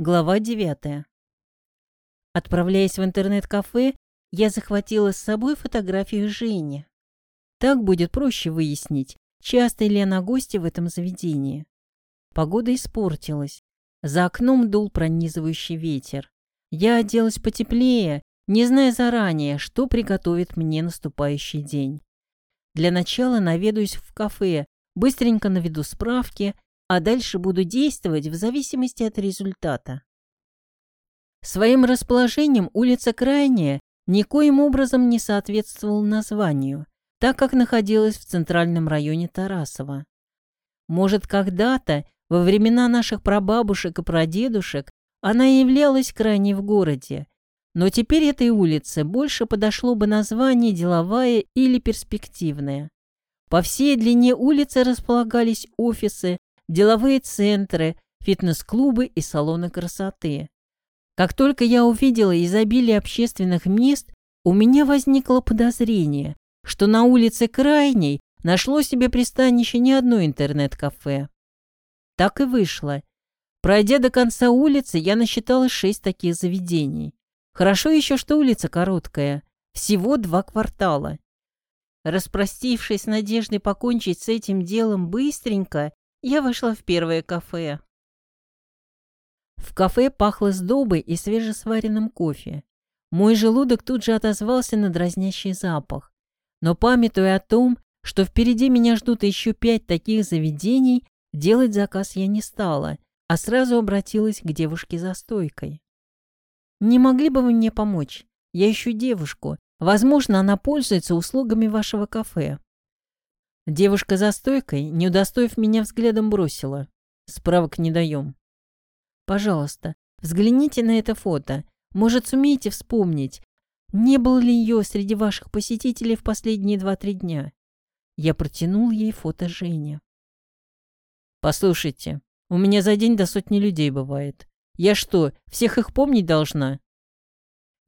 Глава 9. Отправляясь в интернет-кафе, я захватила с собой фотографию Жени. Так будет проще выяснить, часто ли она гостья в этом заведении. Погода испортилась. За окном дул пронизывающий ветер. Я оделась потеплее, не зная заранее, что приготовит мне наступающий день. Для начала наведаюсь в кафе, быстренько наведу справки а дальше буду действовать в зависимости от результата. Своим расположением улица Крайняя никоим образом не соответствовала названию, так как находилась в центральном районе Тарасова. Может, когда-то, во времена наших прабабушек и прадедушек, она являлась крайней в городе, но теперь этой улице больше подошло бы название деловая или перспективная. По всей длине улицы располагались офисы, деловые центры, фитнес-клубы и салоны красоты. Как только я увидела изобилие общественных мест, у меня возникло подозрение, что на улице Крайней нашло себе пристанище не одно интернет-кафе. Так и вышло. Пройдя до конца улицы, я насчитала шесть таких заведений. Хорошо еще, что улица короткая, всего два квартала. Распростившись с надеждой покончить с этим делом быстренько, я вошла в первое кафе. В кафе пахло сдобой и свежесваренным кофе. Мой желудок тут же отозвался на дразнящий запах. Но памятуя о том, что впереди меня ждут еще пять таких заведений, делать заказ я не стала, а сразу обратилась к девушке за стойкой. «Не могли бы вы мне помочь? Я ищу девушку. Возможно, она пользуется услугами вашего кафе». Девушка за стойкой, не удостоив меня взглядом, бросила. Справок не даем. Пожалуйста, взгляните на это фото. Может, сумеете вспомнить, не было ли ее среди ваших посетителей в последние два-три дня? Я протянул ей фото Жени. Послушайте, у меня за день до сотни людей бывает. Я что, всех их помнить должна?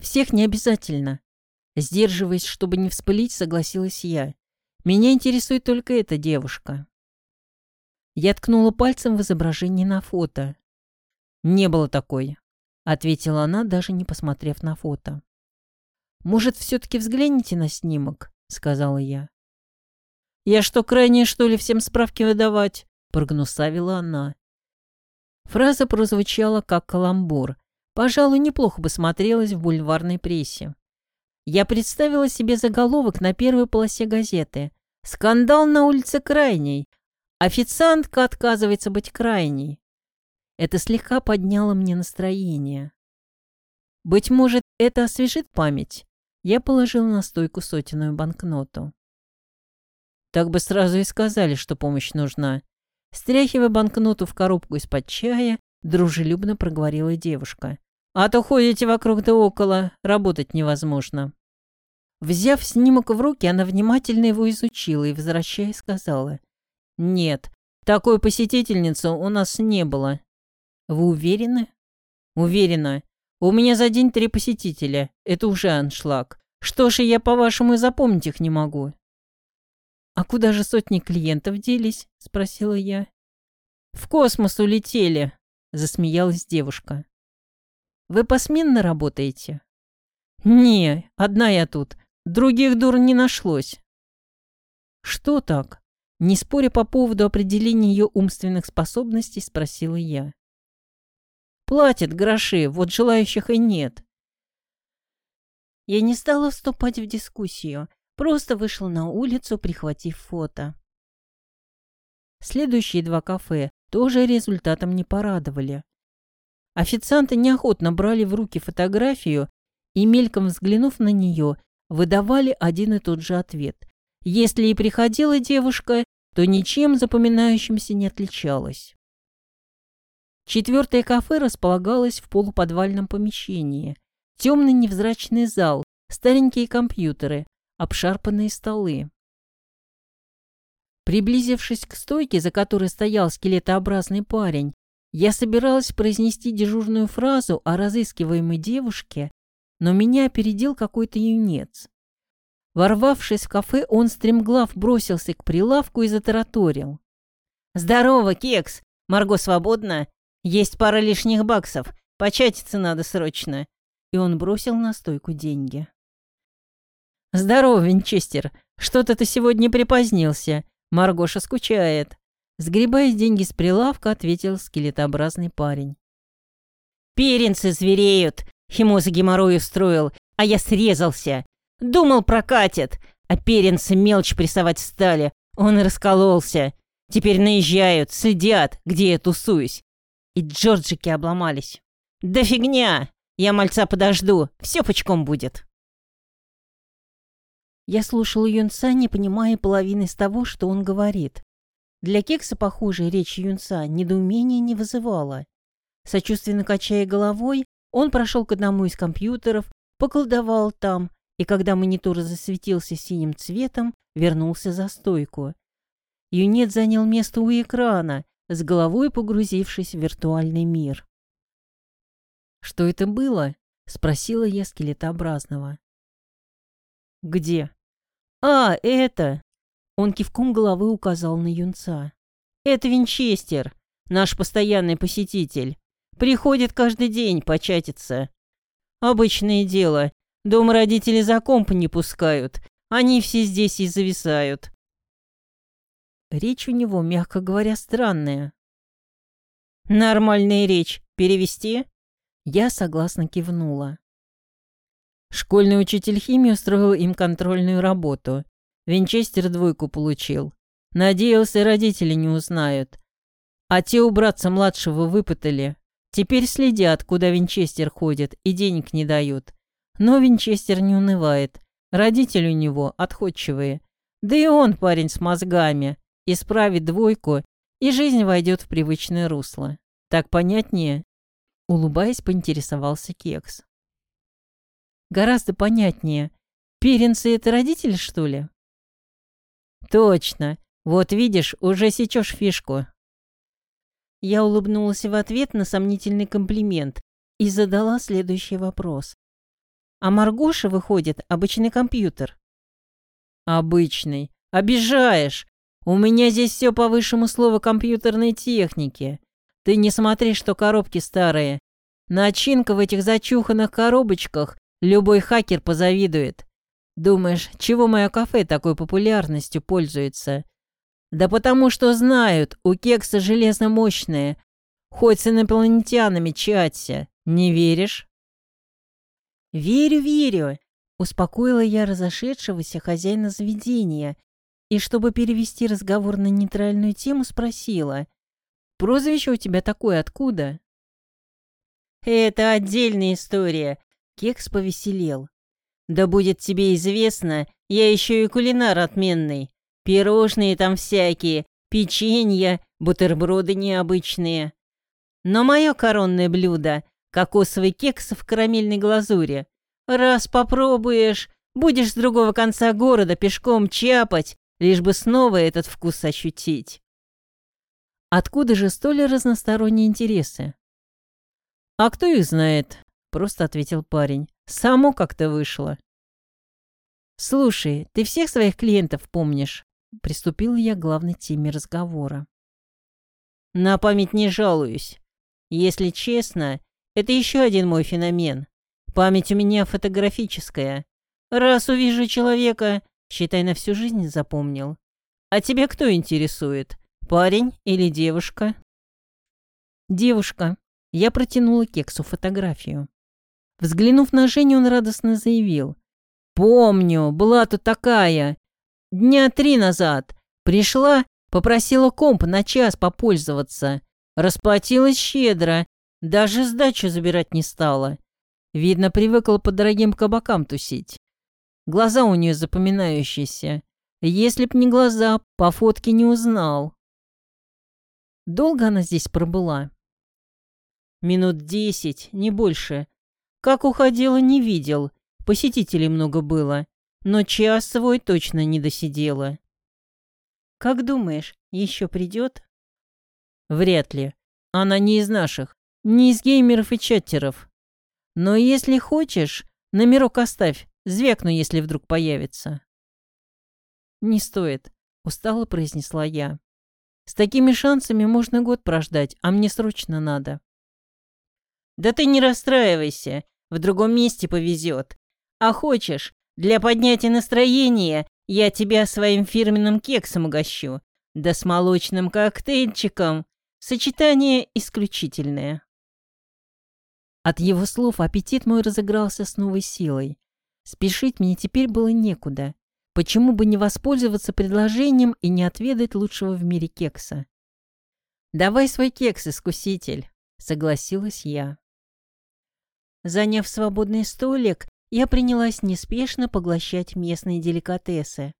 Всех не обязательно. Сдерживаясь, чтобы не вспылить, согласилась я. Меня интересует только эта девушка. Я ткнула пальцем в изображение на фото. «Не было такой», — ответила она, даже не посмотрев на фото. «Может, все-таки взгляните на снимок?» — сказала я. «Я что, крайне, что ли, всем справки выдавать?» — прогнусавила она. Фраза прозвучала как каламбур. Пожалуй, неплохо бы смотрелась в бульварной прессе. Я представила себе заголовок на первой полосе газеты. «Скандал на улице Крайней. Официантка отказывается быть крайней». Это слегка подняло мне настроение. Быть может, это освежит память? Я положила на стойку сотенную банкноту. Так бы сразу и сказали, что помощь нужна. Стряхивая банкноту в коробку из-под чая, дружелюбно проговорила девушка. «А то ходите вокруг да около, работать невозможно». Взяв снимок в руки, она внимательно его изучила и, возвращая, сказала. «Нет, такой посетительницы у нас не было». «Вы уверены?» «Уверена. У меня за день три посетителя. Это уже аншлаг. Что ж, я, по-вашему, и запомнить их не могу». «А куда же сотни клиентов делись?» — спросила я. «В космос улетели», — засмеялась девушка. «Вы посменно работаете?» «Не, одна я тут. Других дур не нашлось. Что так? Не споря по поводу определения ее умственных способностей, спросила я. Платят гроши, вот желающих и нет. Я не стала вступать в дискуссию, просто вышла на улицу, прихватив фото. Следующие два кафе тоже результатом не порадовали. Официанты неохотно брали в руки фотографию и, мельком взглянув на нее, выдавали один и тот же ответ. Если и приходила девушка, то ничем запоминающимся не отличалась. Четвертое кафе располагалось в полуподвальном помещении. Темный невзрачный зал, старенькие компьютеры, обшарпанные столы. Приблизившись к стойке, за которой стоял скелетообразный парень, я собиралась произнести дежурную фразу о разыскиваемой девушке, но меня опередил какой-то юнец. Ворвавшись в кафе, он стремглав бросился к прилавку и затараторил. «Здорово, кекс! Марго свободна? Есть пара лишних баксов. Початиться надо срочно». И он бросил на стойку деньги. «Здорово, Винчестер. Что-то ты сегодня припозднился. Маргоша скучает». Сгребая деньги с прилавка, ответил скелетообразный парень. «Перенцы звереют. Химоза геморрой устроил, а я срезался. Думал, прокатит, а перенцы мелочь прессовать стали. Он раскололся. Теперь наезжают, следят, где я тусуюсь. И джорджики обломались. Да фигня! Я мальца подожду, все пучком будет. Я слушал юнца, не понимая половины из того, что он говорит. Для кекса, похоже, речь юнца недоумения не вызывала. Сочувственно качая головой, он прошел к одному из компьютеров, поколдовал там, и когда монитор засветился синим цветом, вернулся за стойку. Юнет занял место у экрана, с головой погрузившись в виртуальный мир. «Что это было?» — спросила я скелетообразного. «Где?» «А, это!» Он кивком головы указал на юнца. «Это Винчестер, наш постоянный посетитель. Приходит каждый день початиться. Обычное дело. Дом родители за комп не пускают. Они все здесь и зависают. Речь у него, мягко говоря, странная. «Нормальная речь. Перевести?» Я согласно кивнула. Школьный учитель химии устроил им контрольную работу. Винчестер двойку получил. Надеялся, родители не узнают. А те у братца младшего выпытали. Теперь следят, куда Винчестер ходит, и денег не дают. Но Винчестер не унывает. Родители у него отходчивые. Да и он парень с мозгами. Исправит двойку, и жизнь войдет в привычное русло. Так понятнее? Улыбаясь, поинтересовался Кекс. Гораздо понятнее. Перенцы — это родители, что ли? Точно. Вот видишь, уже сечешь фишку. Я улыбнулась в ответ на сомнительный комплимент и задала следующий вопрос. «А Маргоша, выходит, обычный компьютер?» «Обычный. Обижаешь. У меня здесь все по высшему слову компьютерной техники. Ты не смотри, что коробки старые. Начинка в этих зачуханных коробочках любой хакер позавидует. Думаешь, чего мое кафе такой популярностью пользуется? Да потому что знают, у кекса железно мощные. Хоть с инопланетянами чаться. Не веришь? Верю, верю. Успокоила я разошедшегося хозяина заведения и, чтобы перевести разговор на нейтральную тему, спросила. «Прозвище у тебя такое откуда?» «Это отдельная история», — Кекс повеселел. «Да будет тебе известно, я еще и кулинар отменный. Пирожные там всякие, печенья, бутерброды необычные. Но мое коронное блюдо — кокосовый кекс в карамельной глазури. Раз попробуешь, будешь с другого конца города пешком чапать, лишь бы снова этот вкус ощутить. Откуда же столь разносторонние интересы? «А кто их знает?» — просто ответил парень. «Само как-то вышло». «Слушай, ты всех своих клиентов помнишь?» Приступил я к главной теме разговора. На память не жалуюсь. Если честно, это еще один мой феномен. Память у меня фотографическая. Раз увижу человека, считай, на всю жизнь запомнил. А тебя кто интересует? Парень или девушка? Девушка. Я протянула Кексу фотографию. Взглянув на Женю, он радостно заявил. «Помню, была тут такая. Дня три назад. Пришла, попросила комп на час попользоваться. Расплатилась щедро. Даже сдачу забирать не стала. Видно, привыкла по дорогим кабакам тусить. Глаза у нее запоминающиеся. Если б не глаза, по фотке не узнал. Долго она здесь пробыла? Минут десять, не больше. Как уходила, не видел. Посетителей много было но час свой точно не досидела. «Как думаешь, еще придет?» «Вряд ли. Она не из наших, не из геймеров и чаттеров. Но если хочешь, номерок оставь, звякну, если вдруг появится». «Не стоит», — устало произнесла я. С такими шансами можно год прождать, а мне срочно надо. Да ты не расстраивайся, в другом месте повезет. А хочешь, для поднятия настроения я тебя своим фирменным кексом угощу, да с молочным коктейльчиком. Сочетание исключительное. От его слов аппетит мой разыгрался с новой силой. Спешить мне теперь было некуда. Почему бы не воспользоваться предложением и не отведать лучшего в мире кекса? «Давай свой кекс, искуситель», — согласилась я. Заняв свободный столик, я принялась неспешно поглощать местные деликатесы.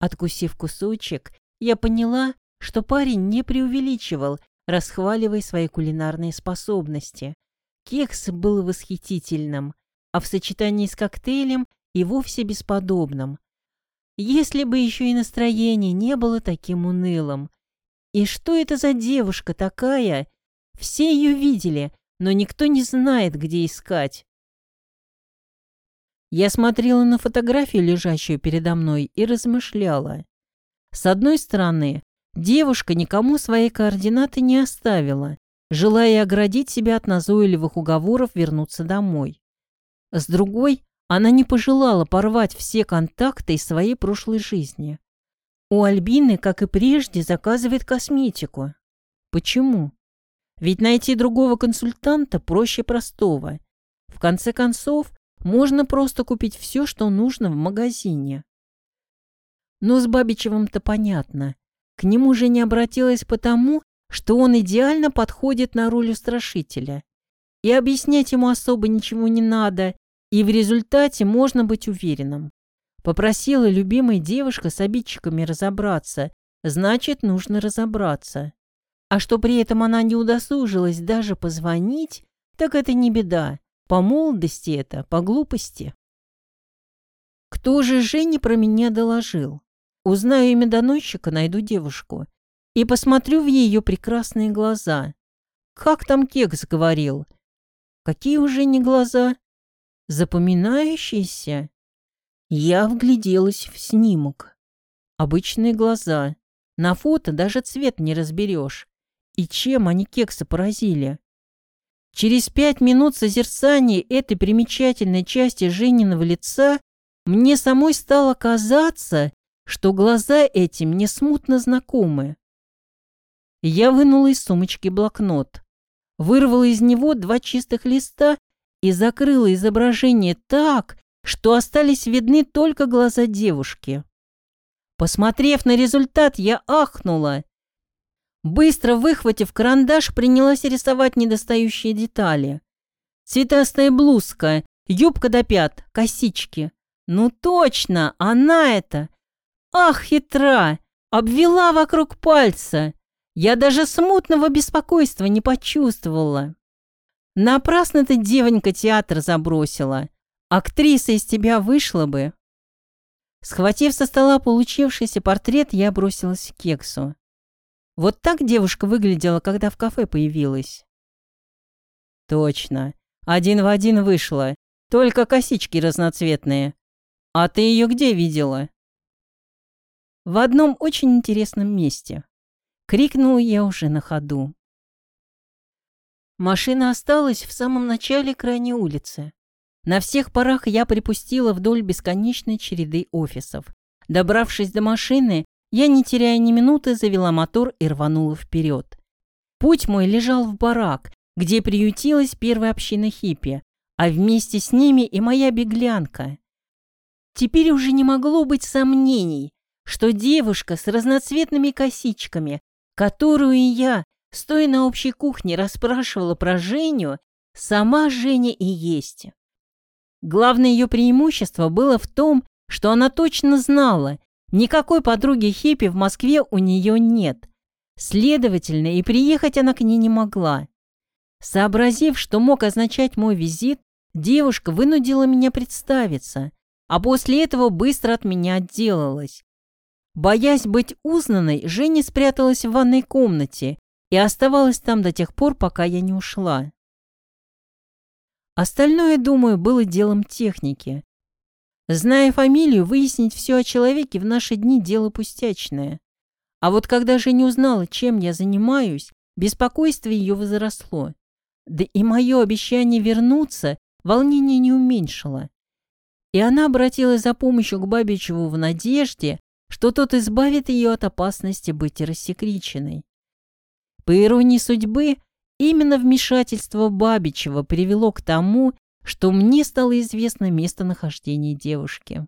Откусив кусочек, я поняла, что парень не преувеличивал, расхваливая свои кулинарные способности. Кекс был восхитительным, а в сочетании с коктейлем и вовсе бесподобным. Если бы еще и настроение не было таким унылым. И что это за девушка такая? Все ее видели, но никто не знает, где искать. Я смотрела на фотографию, лежащую передо мной, и размышляла. С одной стороны, девушка никому свои координаты не оставила, желая оградить себя от назойливых уговоров вернуться домой. С другой, она не пожелала порвать все контакты из своей прошлой жизни. У Альбины, как и прежде, заказывает косметику. Почему? Ведь найти другого консультанта проще простого. В конце концов, можно просто купить все, что нужно в магазине. Но с Бабичевым-то понятно. К нему же не обратилась потому, что он идеально подходит на роль устрашителя. И объяснять ему особо ничего не надо, и в результате можно быть уверенным. Попросила любимая девушка с обидчиками разобраться, значит, нужно разобраться. А что при этом она не удосужилась даже позвонить, так это не беда. По молодости это, по глупости. Кто же Жене про меня доложил? Узнаю имя доносчика, найду девушку. И посмотрю в ее прекрасные глаза. Как там Кекс говорил? Какие уже не глаза? Запоминающиеся? Я вгляделась в снимок. Обычные глаза. На фото даже цвет не разберешь. И чем они кекса поразили? Через пять минут созерцания этой примечательной части Жениного лица мне самой стало казаться, что глаза эти мне смутно знакомы. Я вынула из сумочки блокнот, вырвала из него два чистых листа и закрыла изображение так, что остались видны только глаза девушки. Посмотрев на результат, я ахнула. Быстро выхватив карандаш, принялась рисовать недостающие детали. Цветастая блузка, юбка до пят, косички. Ну точно, она это. Ах, хитра! Обвела вокруг пальца. Я даже смутного беспокойства не почувствовала. Напрасно ты, девонька, театр забросила. Актриса из тебя вышла бы. Схватив со стола получившийся портрет, я бросилась к кексу. Вот так девушка выглядела, когда в кафе появилась. Точно. Один в один вышла. Только косички разноцветные. А ты ее где видела? В одном очень интересном месте. Крикнул я уже на ходу. Машина осталась в самом начале крайней улицы. На всех парах я припустила вдоль бесконечной череды офисов. Добравшись до машины, я, не теряя ни минуты, завела мотор и рванула вперед. Путь мой лежал в барак, где приютилась первая община хиппи, а вместе с ними и моя беглянка. Теперь уже не могло быть сомнений, что девушка с разноцветными косичками, которую я, стоя на общей кухне, расспрашивала про Женю, сама Женя и есть. Главное ее преимущество было в том, что она точно знала, Никакой подруги хиппи в Москве у нее нет. Следовательно, и приехать она к ней не могла. Сообразив, что мог означать мой визит, девушка вынудила меня представиться, а после этого быстро от меня отделалась. Боясь быть узнанной, Женя спряталась в ванной комнате и оставалась там до тех пор, пока я не ушла. Остальное, думаю, было делом техники. Зная фамилию, выяснить все о человеке в наши дни дело пустячное. А вот когда Женя узнала, чем я занимаюсь, беспокойство ее возросло. Да и мое обещание вернуться волнение не уменьшило. И она обратилась за помощью к Бабичеву в надежде, что тот избавит ее от опасности быть рассекреченной. По иронии судьбы, именно вмешательство Бабичева привело к тому, что мне стало известно местонахождение девушки.